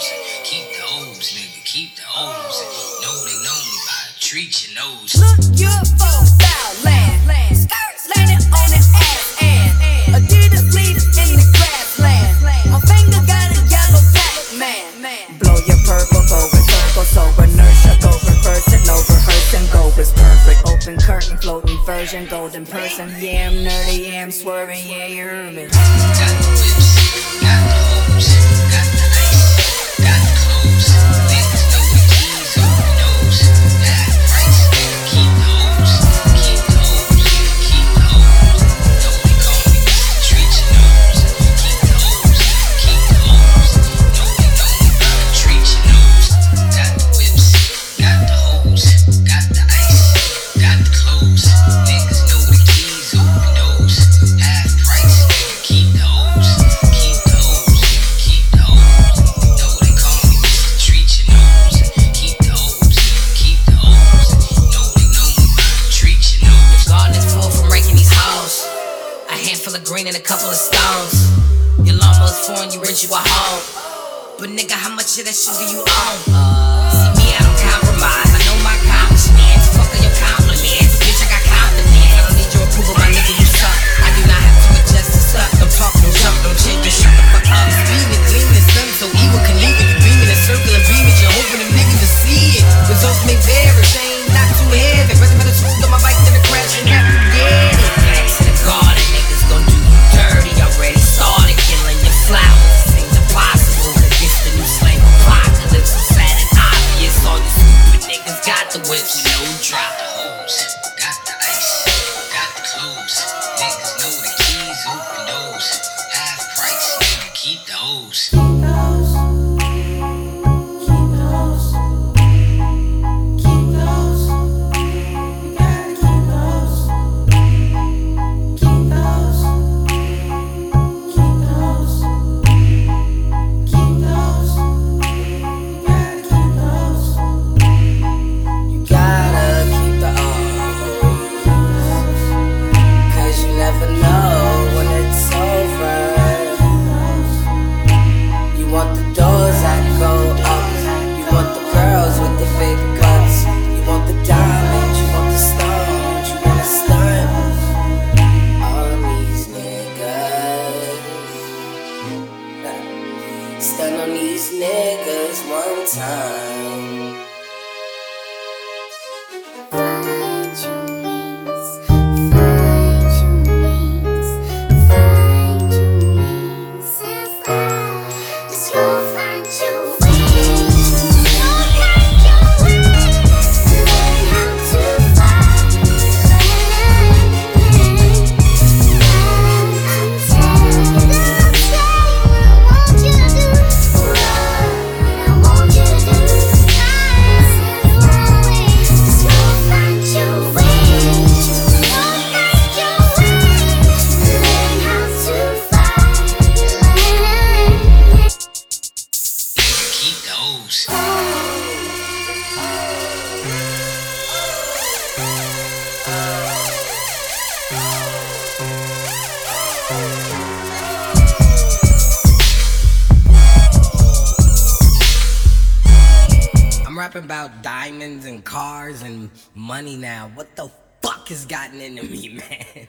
O's. Keep the O's, nigga. Keep the O's. Know they know me by treat your nose. Look your phone style, land, land. Skirts landing on the ass, and Adidas leaders in the grassland. My finger got a yellow black man. man. Blow your purple over, and circle sober. Inertia go reverse and overhearse and go is perfect. Open curtain, floating version, golden person. Yeah, I'm nerdy, yeah, I'm swerving, yeah, you're urban. Got the whips, got the hopes, got the and a couple of stones. Your lawnmower's foreign, you rich, you a home. But nigga, how much of that shit do you own? Uh, wet with no drop Hoes, Got the ice, got the clothes. Niggas know the keys, open doors. Half price, nigga, keep the hoes. Stun on these niggas one time. I'm rapping about diamonds and cars and money now. What the fuck has gotten into me, man?